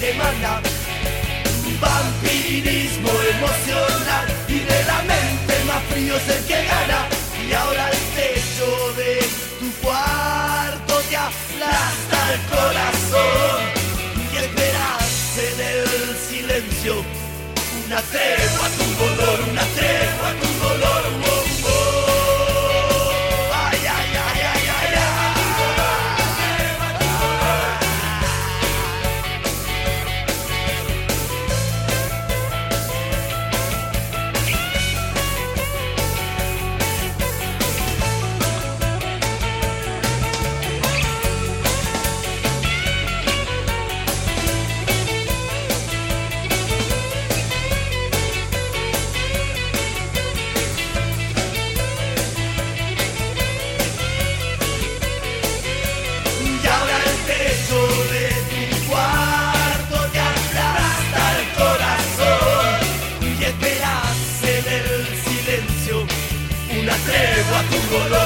demanda. Un vampirismo emocional y de la mente más frío es el que gana. Y ahora el techo de tu cuarto te aplasta el corazón. Y esperas en el silencio una tremenda People